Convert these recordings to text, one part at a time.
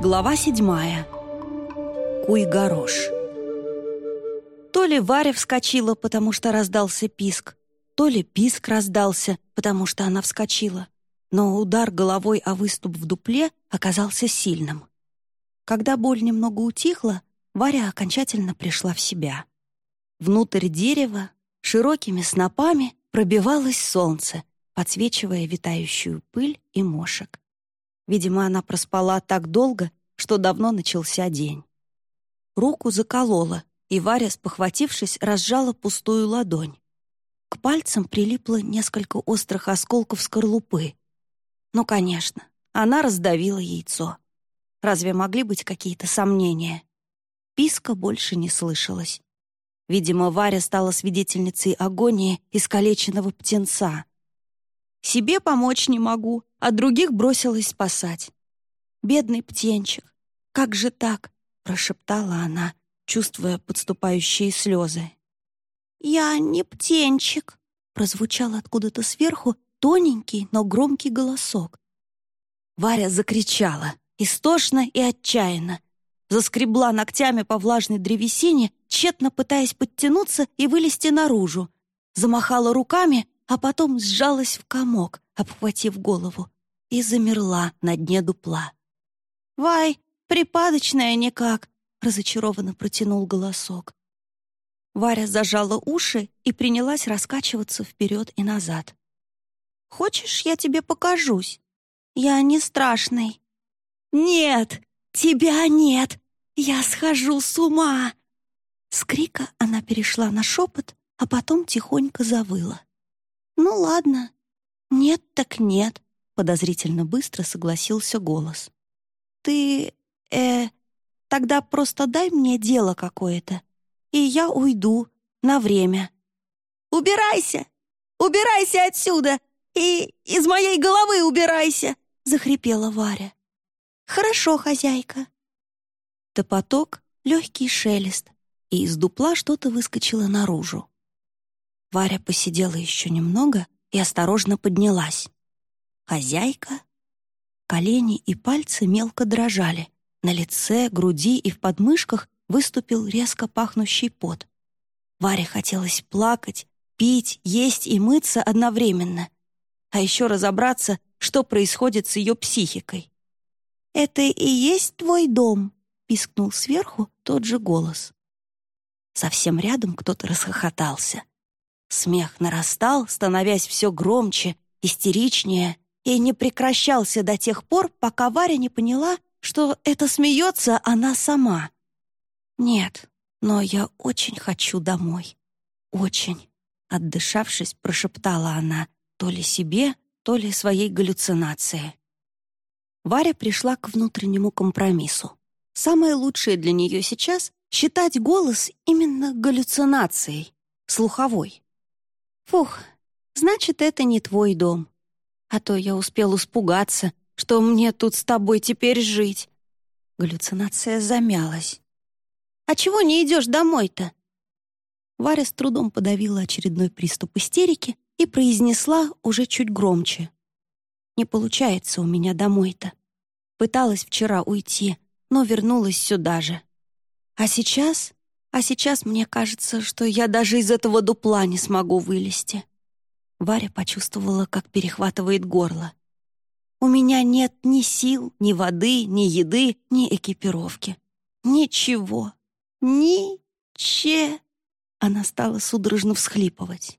Глава седьмая. Куй-горош. То ли Варя вскочила, потому что раздался писк, то ли писк раздался, потому что она вскочила. Но удар головой о выступ в дупле оказался сильным. Когда боль немного утихла, Варя окончательно пришла в себя. Внутрь дерева широкими снопами пробивалось солнце, подсвечивая витающую пыль и мошек. Видимо, она проспала так долго, что давно начался день. Руку заколола, и Варя, спохватившись, разжала пустую ладонь. К пальцам прилипло несколько острых осколков скорлупы. Ну, конечно, она раздавила яйцо. Разве могли быть какие-то сомнения? Писка больше не слышалось. Видимо, Варя стала свидетельницей агонии искалеченного птенца. Себе помочь не могу, а других бросилась спасать. «Бедный птенчик, как же так?» — прошептала она, чувствуя подступающие слезы. «Я не птенчик», — прозвучал откуда-то сверху тоненький, но громкий голосок. Варя закричала, истошно и отчаянно. Заскребла ногтями по влажной древесине, тщетно пытаясь подтянуться и вылезти наружу. Замахала руками, а потом сжалась в комок, обхватив голову, и замерла на дне дупла. «Вай, припадочная никак!» — разочарованно протянул голосок. Варя зажала уши и принялась раскачиваться вперед и назад. «Хочешь, я тебе покажусь? Я не страшный». «Нет, тебя нет! Я схожу с ума!» С крика она перешла на шепот, а потом тихонько завыла. «Ну ладно. Нет так нет», — подозрительно быстро согласился голос. «Ты... э... Тогда просто дай мне дело какое-то, и я уйду на время». «Убирайся! Убирайся отсюда! И из моей головы убирайся!» — захрипела Варя. «Хорошо, хозяйка». Топоток, легкий шелест, и из дупла что-то выскочило наружу. Варя посидела еще немного и осторожно поднялась. Хозяйка? Колени и пальцы мелко дрожали. На лице, груди и в подмышках выступил резко пахнущий пот. Варе хотелось плакать, пить, есть и мыться одновременно. А еще разобраться, что происходит с ее психикой. «Это и есть твой дом?» — пискнул сверху тот же голос. Совсем рядом кто-то расхохотался. Смех нарастал, становясь все громче, истеричнее, и не прекращался до тех пор, пока Варя не поняла, что это смеется она сама. «Нет, но я очень хочу домой. Очень», — отдышавшись, прошептала она то ли себе, то ли своей галлюцинации. Варя пришла к внутреннему компромиссу. Самое лучшее для нее сейчас — считать голос именно галлюцинацией, слуховой. Фух, значит, это не твой дом. А то я успел испугаться, что мне тут с тобой теперь жить. Галлюцинация замялась. «А чего не идешь домой-то?» Варя с трудом подавила очередной приступ истерики и произнесла уже чуть громче. «Не получается у меня домой-то. Пыталась вчера уйти, но вернулась сюда же. А сейчас а сейчас мне кажется, что я даже из этого дупла не смогу вылезти. Варя почувствовала, как перехватывает горло. У меня нет ни сил, ни воды, ни еды, ни экипировки. Ничего. Ни-че. Она стала судорожно всхлипывать.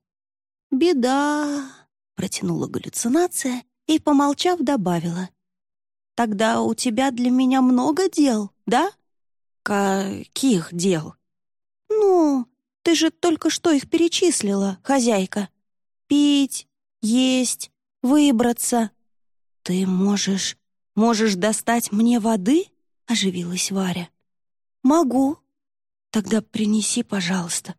«Беда», — протянула галлюцинация и, помолчав, добавила. «Тогда у тебя для меня много дел, да?» «Каких дел?» «Ну, ты же только что их перечислила, хозяйка. Пить, есть, выбраться. Ты можешь... можешь достать мне воды?» — оживилась Варя. «Могу. Тогда принеси, пожалуйста.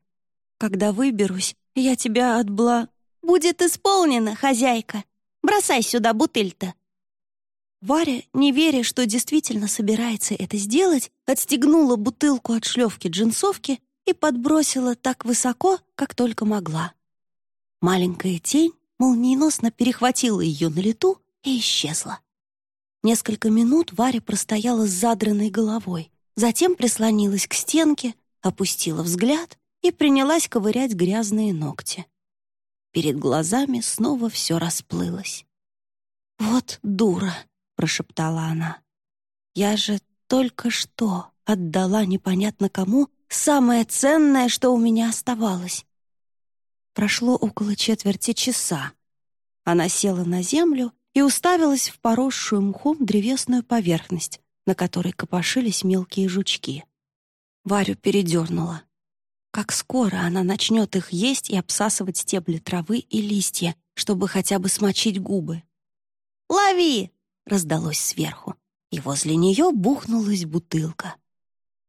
Когда выберусь, я тебя отбла...» «Будет исполнено, хозяйка. Бросай сюда бутыль-то». Варя, не веря, что действительно собирается это сделать, отстегнула бутылку от шлевки джинсовки и подбросила так высоко, как только могла. Маленькая тень молниеносно перехватила ее на лету и исчезла. Несколько минут Варя простояла с задранной головой, затем прислонилась к стенке, опустила взгляд и принялась ковырять грязные ногти. Перед глазами снова все расплылось. «Вот дура!» — прошептала она. «Я же только что отдала непонятно кому самое ценное, что у меня оставалось». Прошло около четверти часа. Она села на землю и уставилась в поросшую мхом древесную поверхность, на которой копошились мелкие жучки. Варю передернула. Как скоро она начнет их есть и обсасывать стебли травы и листья, чтобы хотя бы смочить губы. «Лови!» — раздалось сверху, и возле нее бухнулась бутылка.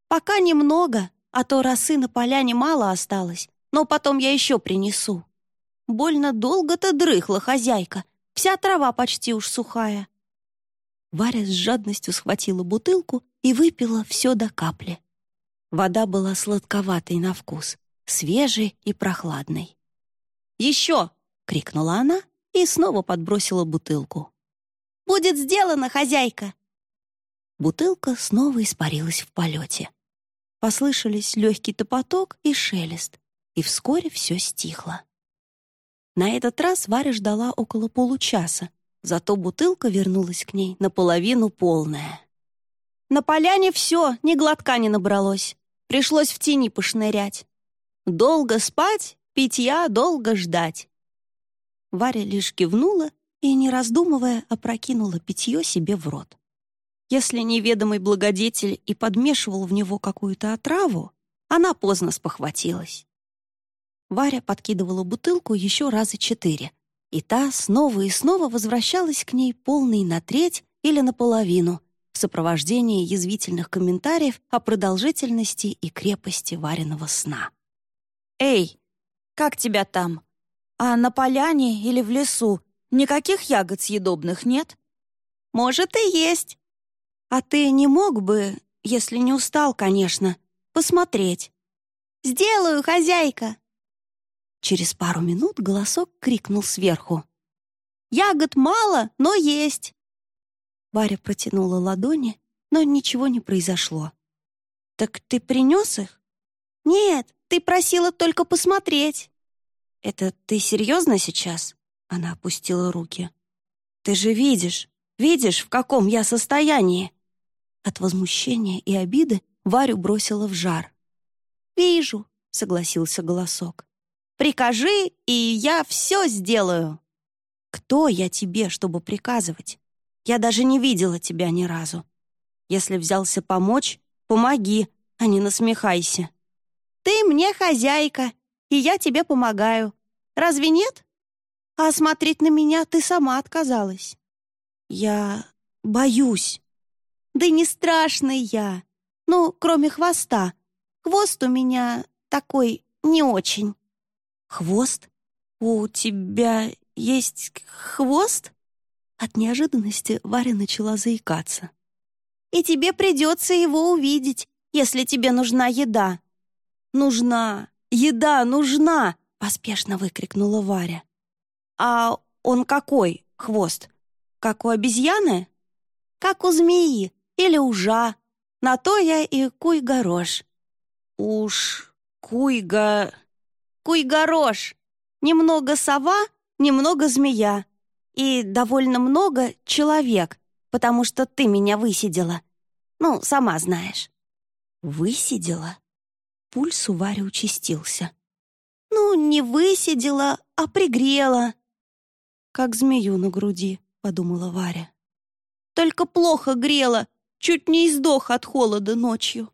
«Пока немного, а то росы на поляне мало осталось, но потом я еще принесу. Больно долго ты дрыхла, хозяйка, вся трава почти уж сухая». Варя с жадностью схватила бутылку и выпила все до капли. Вода была сладковатой на вкус, свежей и прохладной. «Еще!» — крикнула она и снова подбросила бутылку. «Будет сделано, хозяйка!» Бутылка снова испарилась в полете. Послышались легкий топоток и шелест, и вскоре все стихло. На этот раз Варя ждала около получаса, зато бутылка вернулась к ней наполовину полная. «На поляне все, ни глотка не набралось», Пришлось в тени пошнырять. Долго спать, питья долго ждать. Варя лишь кивнула и, не раздумывая, опрокинула питье себе в рот. Если неведомый благодетель и подмешивал в него какую-то отраву, она поздно спохватилась. Варя подкидывала бутылку еще раза четыре, и та снова и снова возвращалась к ней полной на треть или наполовину, в сопровождении язвительных комментариев о продолжительности и крепости вареного сна. «Эй, как тебя там? А на поляне или в лесу никаких ягод съедобных нет?» «Может, и есть. А ты не мог бы, если не устал, конечно, посмотреть?» «Сделаю, хозяйка!» Через пару минут голосок крикнул сверху. «Ягод мало, но есть!» Варя протянула ладони, но ничего не произошло. «Так ты принес их?» «Нет, ты просила только посмотреть». «Это ты серьезно сейчас?» Она опустила руки. «Ты же видишь, видишь, в каком я состоянии!» От возмущения и обиды Варю бросила в жар. «Вижу», — согласился голосок. «Прикажи, и я все сделаю». «Кто я тебе, чтобы приказывать? Я даже не видела тебя ни разу. Если взялся помочь, помоги, а не насмехайся. Ты мне хозяйка, и я тебе помогаю. Разве нет? А смотреть на меня ты сама отказалась. Я боюсь. Да не страшный я. Ну, кроме хвоста. Хвост у меня такой не очень. Хвост? У тебя есть хвост? От неожиданности Варя начала заикаться. «И тебе придется его увидеть, если тебе нужна еда». «Нужна! Еда нужна!» — поспешно выкрикнула Варя. «А он какой, хвост? Как у обезьяны?» «Как у змеи или ужа. На то я и куй-горош». «Уж куй-га...» «Куй-горош. Немного сова, немного змея и довольно много человек, потому что ты меня высидела. Ну, сама знаешь». «Высидела?» Пульс у Вари участился. «Ну, не высидела, а пригрела». «Как змею на груди», — подумала Варя. «Только плохо грела, чуть не издох от холода ночью».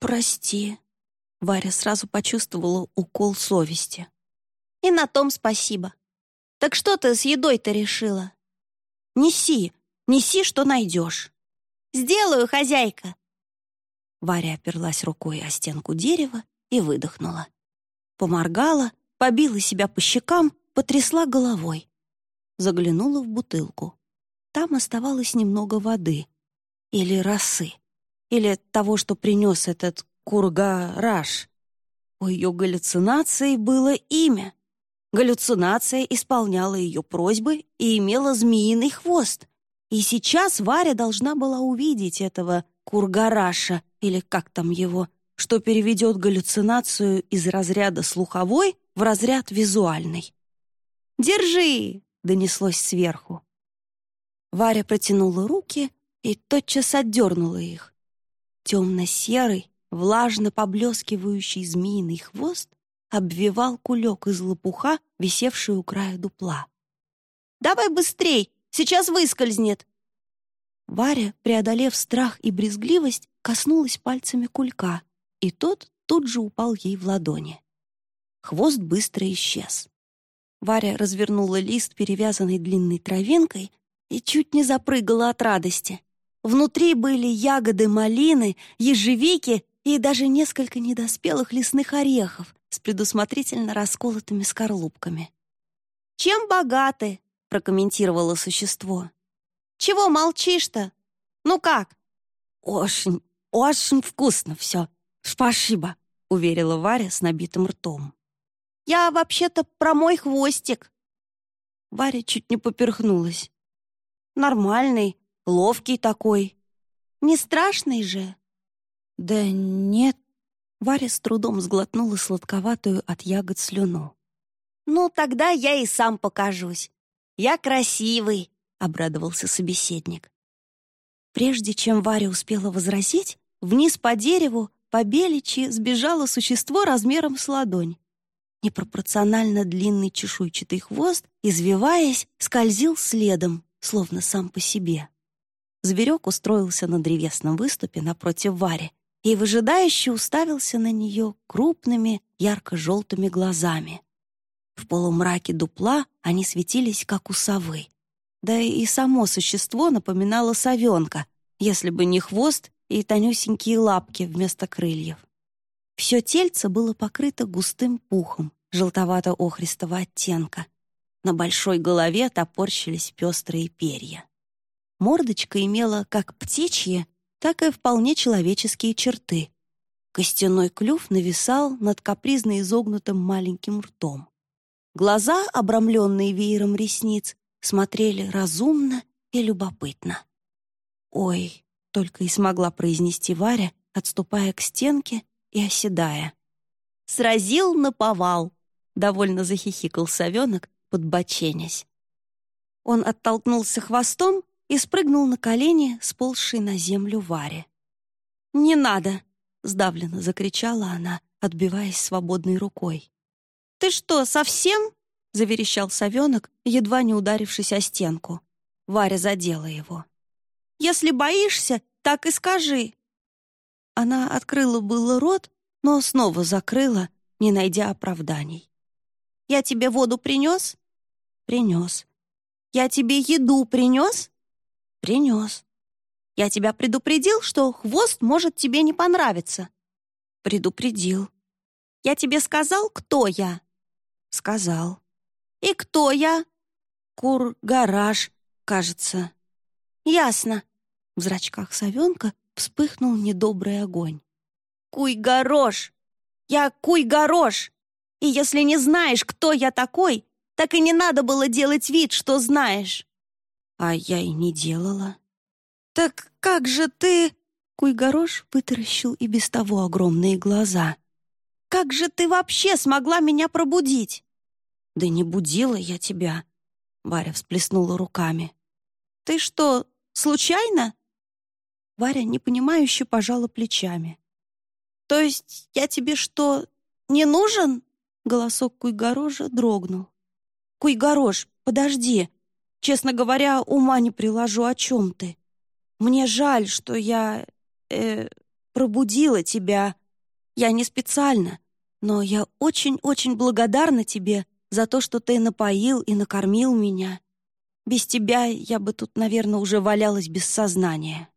«Прости», — Варя сразу почувствовала укол совести. «И на том спасибо. Так что ты с едой-то решила? Неси, неси, что найдешь. Сделаю, хозяйка. Варя оперлась рукой о стенку дерева и выдохнула. Поморгала, побила себя по щекам, потрясла головой. Заглянула в бутылку. Там оставалось немного воды. Или росы. Или того, что принес этот курга-раш. У ее галлюцинации было имя. Галлюцинация исполняла ее просьбы и имела змеиный хвост. И сейчас Варя должна была увидеть этого кургараша, или как там его, что переведет галлюцинацию из разряда слуховой в разряд визуальный. «Держи!» — донеслось сверху. Варя протянула руки и тотчас отдернула их. Темно-серый, влажно поблескивающий змеиный хвост обвивал кулек из лопуха, висевший у края дупла. «Давай быстрей! Сейчас выскользнет!» Варя, преодолев страх и брезгливость, коснулась пальцами кулька, и тот тут же упал ей в ладони. Хвост быстро исчез. Варя развернула лист, перевязанный длинной травинкой, и чуть не запрыгала от радости. Внутри были ягоды малины, ежевики и даже несколько недоспелых лесных орехов с предусмотрительно расколотыми скорлупками. «Чем богаты?» — прокомментировало существо. «Чего молчишь-то? Ну как?» «Очень, очень вкусно все. Спасибо», — уверила Варя с набитым ртом. «Я вообще-то про мой хвостик». Варя чуть не поперхнулась. «Нормальный, ловкий такой. Не страшный же?» «Да нет». Варя с трудом сглотнула сладковатую от ягод слюну. «Ну, тогда я и сам покажусь. Я красивый», — обрадовался собеседник. Прежде чем Варя успела возразить, вниз по дереву, по беличи, сбежало существо размером с ладонь. Непропорционально длинный чешуйчатый хвост, извиваясь, скользил следом, словно сам по себе. Зверек устроился на древесном выступе напротив Вари и выжидающе уставился на нее крупными ярко-желтыми глазами. В полумраке дупла они светились, как у совы. Да и само существо напоминало совенка, если бы не хвост и тонюсенькие лапки вместо крыльев. Все тельце было покрыто густым пухом желтовато-охристого оттенка. На большой голове топорщились пестрые перья. Мордочка имела как птичьи, так и вполне человеческие черты. Костяной клюв нависал над капризно изогнутым маленьким ртом. Глаза, обрамленные веером ресниц, смотрели разумно и любопытно. «Ой», — только и смогла произнести Варя, отступая к стенке и оседая. «Сразил на повал», — довольно захихикал совенок, подбоченясь. Он оттолкнулся хвостом и спрыгнул на колени, сползшей на землю Варе. «Не надо!» — сдавленно закричала она, отбиваясь свободной рукой. «Ты что, совсем?» — заверещал совенок, едва не ударившись о стенку. Варя задела его. «Если боишься, так и скажи!» Она открыла было рот, но снова закрыла, не найдя оправданий. «Я тебе воду принес?» «Принес». «Я тебе еду принес?» «Принес». «Я тебя предупредил, что хвост может тебе не понравиться?» «Предупредил». «Я тебе сказал, кто я?» «Сказал». «И кто я?» «Кур-гараж, кажется». «Ясно». В зрачках совенка вспыхнул недобрый огонь. «Куй-горош! Я куй-горош! И если не знаешь, кто я такой, так и не надо было делать вид, что знаешь». А я и не делала. «Так как же ты...» Куйгорош вытаращил и без того огромные глаза. «Как же ты вообще смогла меня пробудить?» «Да не будила я тебя», — Варя всплеснула руками. «Ты что, случайно?» Варя непонимающе пожала плечами. «То есть я тебе что, не нужен?» Голосок Куйгорожа дрогнул. «Куйгорож, подожди. Честно говоря, ума не приложу, о чем ты. Мне жаль, что я... э пробудила тебя. Я не специально, но я очень-очень благодарна тебе за то, что ты напоил и накормил меня. Без тебя я бы тут, наверное, уже валялась без сознания.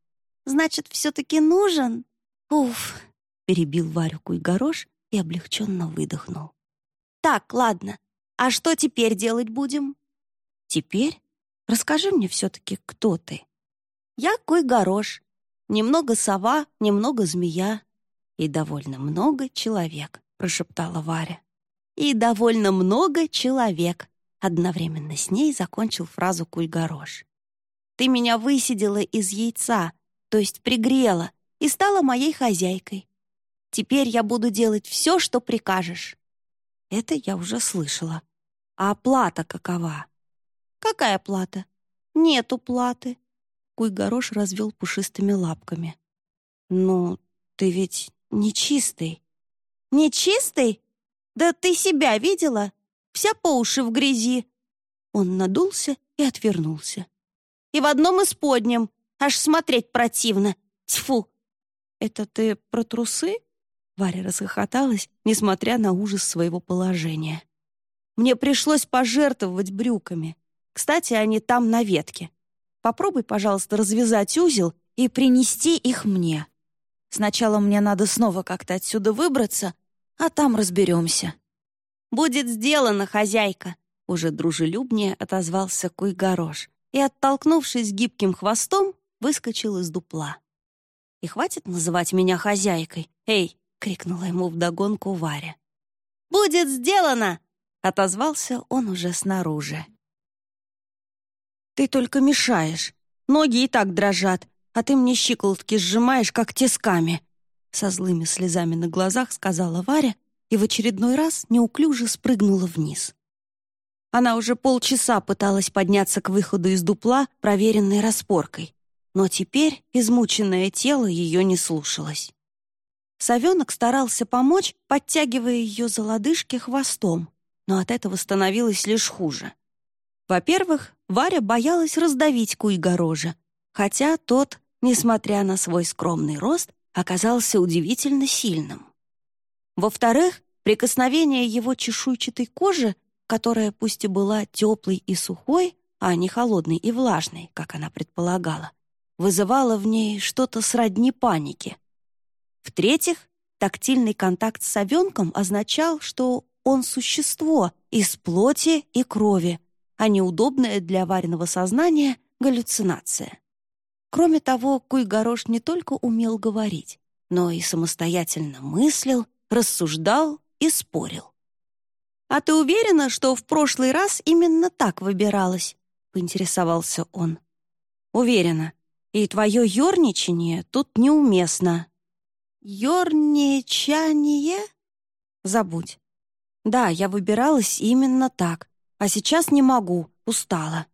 Значит, все-таки нужен? Уф, перебил Варюку и горош и облегченно выдохнул. Так, ладно. А что теперь делать будем? Теперь? Расскажи мне все-таки, кто ты. Я Кой-Горош. Немного сова, немного змея. И довольно много человек, прошептала Варя и довольно много человек», одновременно с ней закончил фразу Кульгорош. Ты меня высидела из яйца, то есть пригрела, и стала моей хозяйкой. Теперь я буду делать все, что прикажешь». Это я уже слышала. А плата какова? Какая плата? Нету платы. Куй-горош развел пушистыми лапками. Ну, ты ведь нечистый. Нечистый? Да ты себя видела? Вся по уши в грязи. Он надулся и отвернулся. И в одном из подням. Аж смотреть противно. Тьфу! Это ты про трусы? Варя расхохоталась, несмотря на ужас своего положения. «Мне пришлось пожертвовать брюками. Кстати, они там на ветке. Попробуй, пожалуйста, развязать узел и принести их мне. Сначала мне надо снова как-то отсюда выбраться, а там разберемся». «Будет сделано, хозяйка!» Уже дружелюбнее отозвался Куйгорош и, оттолкнувшись гибким хвостом, выскочил из дупла. «И хватит называть меня хозяйкой. Эй, — крикнула ему вдогонку Варя. «Будет сделано!» — отозвался он уже снаружи. «Ты только мешаешь. Ноги и так дрожат, а ты мне щиколотки сжимаешь, как тисками!» Со злыми слезами на глазах сказала Варя и в очередной раз неуклюже спрыгнула вниз. Она уже полчаса пыталась подняться к выходу из дупла, проверенной распоркой, но теперь измученное тело ее не слушалось. Совенок старался помочь, подтягивая ее за лодыжки хвостом, но от этого становилось лишь хуже. Во-первых, Варя боялась раздавить Куйгорожа, хотя тот, несмотря на свой скромный рост, оказался удивительно сильным. Во-вторых, прикосновение его чешуйчатой кожи, которая пусть и была теплой и сухой, а не холодной и влажной, как она предполагала, вызывало в ней что-то сродни панике. В-третьих, тактильный контакт с совенком означал, что он существо из плоти и крови, а неудобная для вареного сознания галлюцинация. Кроме того, Куйгорош не только умел говорить, но и самостоятельно мыслил, рассуждал и спорил. «А ты уверена, что в прошлый раз именно так выбиралась?» — поинтересовался он. «Уверена. И твое ерничание тут неуместно», Ёрничание? Забудь. Да, я выбиралась именно так, а сейчас не могу, устала.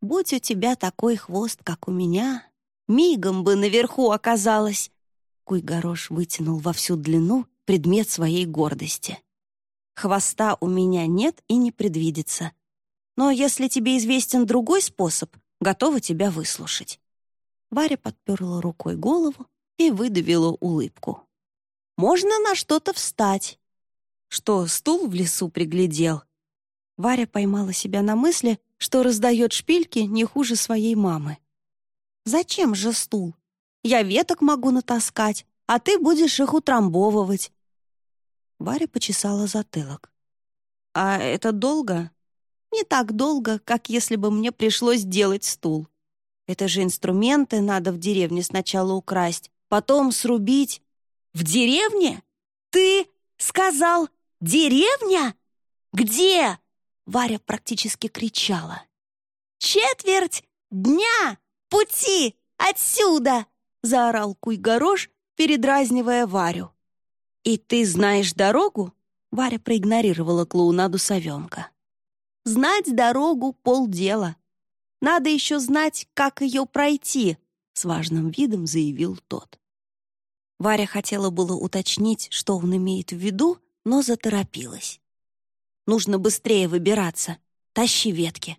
Будь у тебя такой хвост, как у меня, мигом бы наверху оказалась. Куйгорош вытянул во всю длину предмет своей гордости. Хвоста у меня нет и не предвидится. Но если тебе известен другой способ, готова тебя выслушать. Варя подперла рукой голову и выдавила улыбку. «Можно на что-то встать». Что, стул в лесу приглядел? Варя поймала себя на мысли, что раздает шпильки не хуже своей мамы. «Зачем же стул? Я веток могу натаскать, а ты будешь их утрамбовывать». Варя почесала затылок. «А это долго?» «Не так долго, как если бы мне пришлось делать стул. Это же инструменты надо в деревне сначала украсть, потом срубить. В деревне? Ты сказал «деревня»? Где? Варя практически кричала. «Четверть дня пути отсюда!» заорал Куйгорош, передразнивая Варю. «И ты знаешь дорогу?» Варя проигнорировала клоунаду совенка. «Знать дорогу — полдела. Надо еще знать, как ее пройти», — с важным видом заявил тот. Варя хотела было уточнить, что он имеет в виду, но заторопилась. «Нужно быстрее выбираться. Тащи ветки».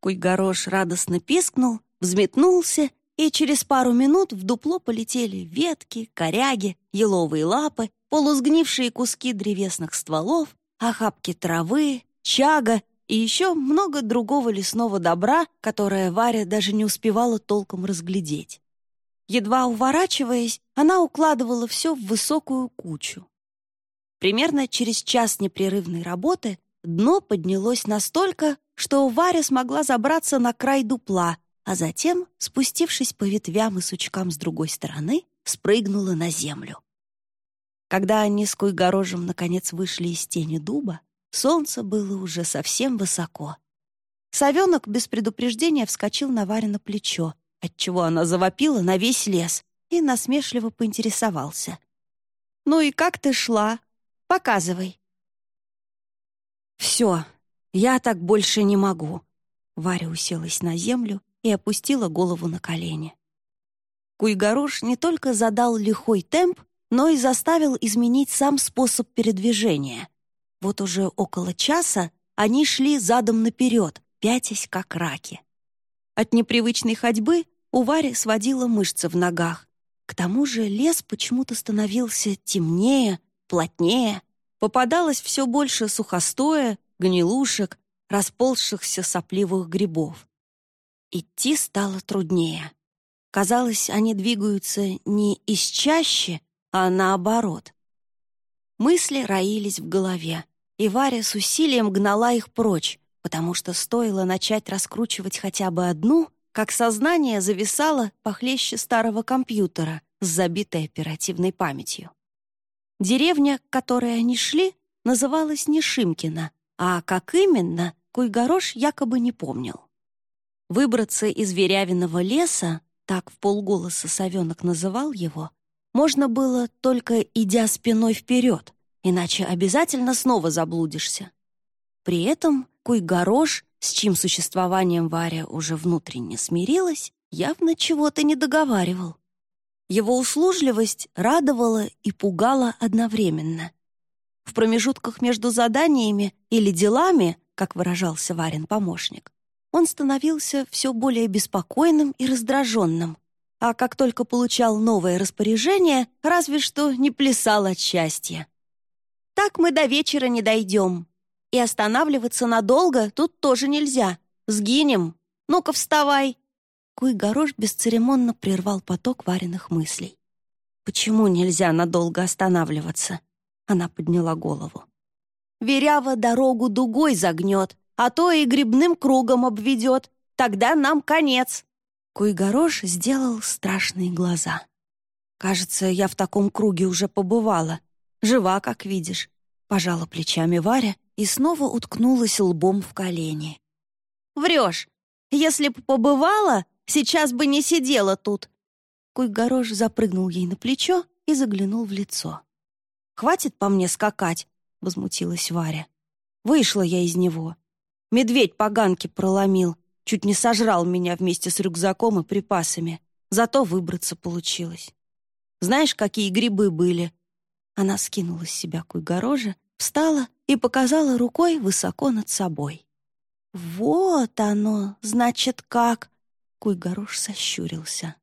Куйгорош радостно пискнул, взметнулся, и через пару минут в дупло полетели ветки, коряги, еловые лапы, полусгнившие куски древесных стволов, охапки травы, чага и еще много другого лесного добра, которое Варя даже не успевала толком разглядеть. Едва уворачиваясь, она укладывала все в высокую кучу. Примерно через час непрерывной работы дно поднялось настолько, что Варя смогла забраться на край дупла, а затем, спустившись по ветвям и сучкам с другой стороны, спрыгнула на землю. Когда они с Куйгорожем наконец вышли из тени дуба, солнце было уже совсем высоко. Совенок без предупреждения вскочил на Варе на плечо, отчего она завопила на весь лес и насмешливо поинтересовался. «Ну и как ты шла? Показывай». «Все, я так больше не могу». Варя уселась на землю и опустила голову на колени. Куйгорош не только задал лихой темп, но и заставил изменить сам способ передвижения. Вот уже около часа они шли задом наперед, пятясь как раки. От непривычной ходьбы у Вари сводила мышцы в ногах. К тому же лес почему-то становился темнее, плотнее. Попадалось все больше сухостоя, гнилушек, расползшихся сопливых грибов. Идти стало труднее. Казалось, они двигаются не из чаще, а наоборот. Мысли роились в голове, и Варя с усилием гнала их прочь, потому что стоило начать раскручивать хотя бы одну, как сознание зависало похлеще старого компьютера с забитой оперативной памятью. Деревня, к которой они шли, называлась не Шимкина, а как именно, Куйгорош якобы не помнил. Выбраться из верявиного леса, так в полголоса совенок называл его, можно было только идя спиной вперед, иначе обязательно снова заблудишься. При этом Куйгорош, с чьим существованием Варя уже внутренне смирилась, явно чего-то не договаривал. Его услужливость радовала и пугала одновременно. В промежутках между заданиями или делами, как выражался Варин помощник, он становился все более беспокойным и раздраженным, а как только получал новое распоряжение, разве что не плясал от счастья. «Так мы до вечера не дойдем», и останавливаться надолго тут тоже нельзя. Сгинем. Ну-ка, вставай!» Куй-горош бесцеремонно прервал поток вареных мыслей. «Почему нельзя надолго останавливаться?» Она подняла голову. «Верява дорогу дугой загнет, а то и грибным кругом обведет. Тогда нам конец!» Куй-горош сделал страшные глаза. «Кажется, я в таком круге уже побывала. Жива, как видишь», — пожала плечами Варя и снова уткнулась лбом в колени. «Врешь! Если б побывала, сейчас бы не сидела тут!» Куйгорош запрыгнул ей на плечо и заглянул в лицо. «Хватит по мне скакать!» — возмутилась Варя. «Вышла я из него. Медведь поганки проломил, чуть не сожрал меня вместе с рюкзаком и припасами. Зато выбраться получилось. Знаешь, какие грибы были?» Она скинула с себя куйгорожа встала и показала рукой высоко над собой. «Вот оно, значит, как!» Куйгорош сощурился.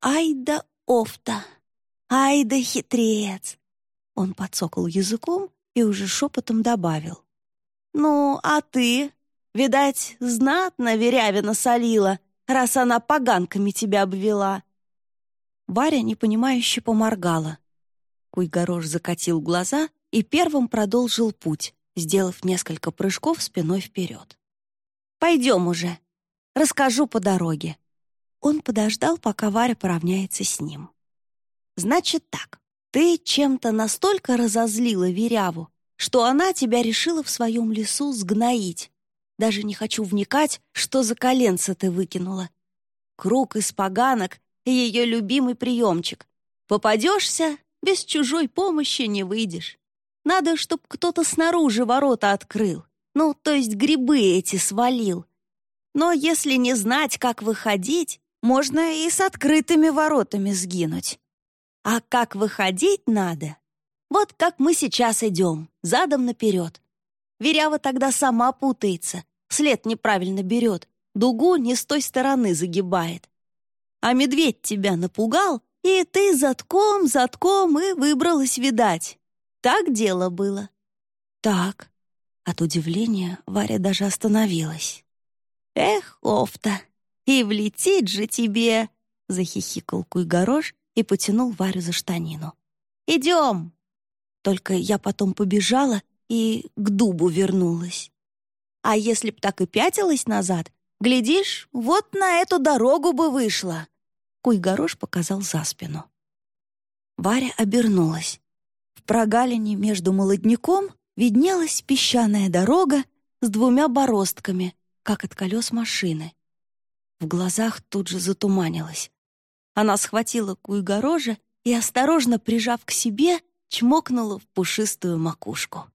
«Ай да офта! Ай да хитрец!» Он подсокал языком и уже шепотом добавил. «Ну, а ты? Видать, знатно Верявина солила, раз она поганками тебя обвела». Варя непонимающе поморгала. Куйгорош закатил глаза и первым продолжил путь, сделав несколько прыжков спиной вперед. «Пойдем уже. Расскажу по дороге». Он подождал, пока Варя поравняется с ним. «Значит так, ты чем-то настолько разозлила Веряву, что она тебя решила в своем лесу сгноить. Даже не хочу вникать, что за коленца ты выкинула. Круг из поганок — ее любимый приемчик. Попадешься, без чужой помощи не выйдешь. Надо, чтоб кто-то снаружи ворота открыл. Ну, то есть грибы эти свалил. Но если не знать, как выходить, можно и с открытыми воротами сгинуть. А как выходить надо? Вот как мы сейчас идем, задом наперед. Верява тогда сама путается, след неправильно берет, дугу не с той стороны загибает. А медведь тебя напугал, и ты затком, затком и выбралась, видать. Так дело было?» «Так». От удивления Варя даже остановилась. «Эх, Офта, и влететь же тебе!» Захихикал Куйгорош и потянул Варю за штанину. «Идем!» Только я потом побежала и к дубу вернулась. А если б так и пятилась назад, глядишь, вот на эту дорогу бы вышла. Куйгорош показал за спину. Варя обернулась прогалине между молодняком виднелась песчаная дорога с двумя бороздками, как от колес машины. В глазах тут же затуманилось. Она схватила Куйгорожа и, осторожно прижав к себе, чмокнула в пушистую макушку.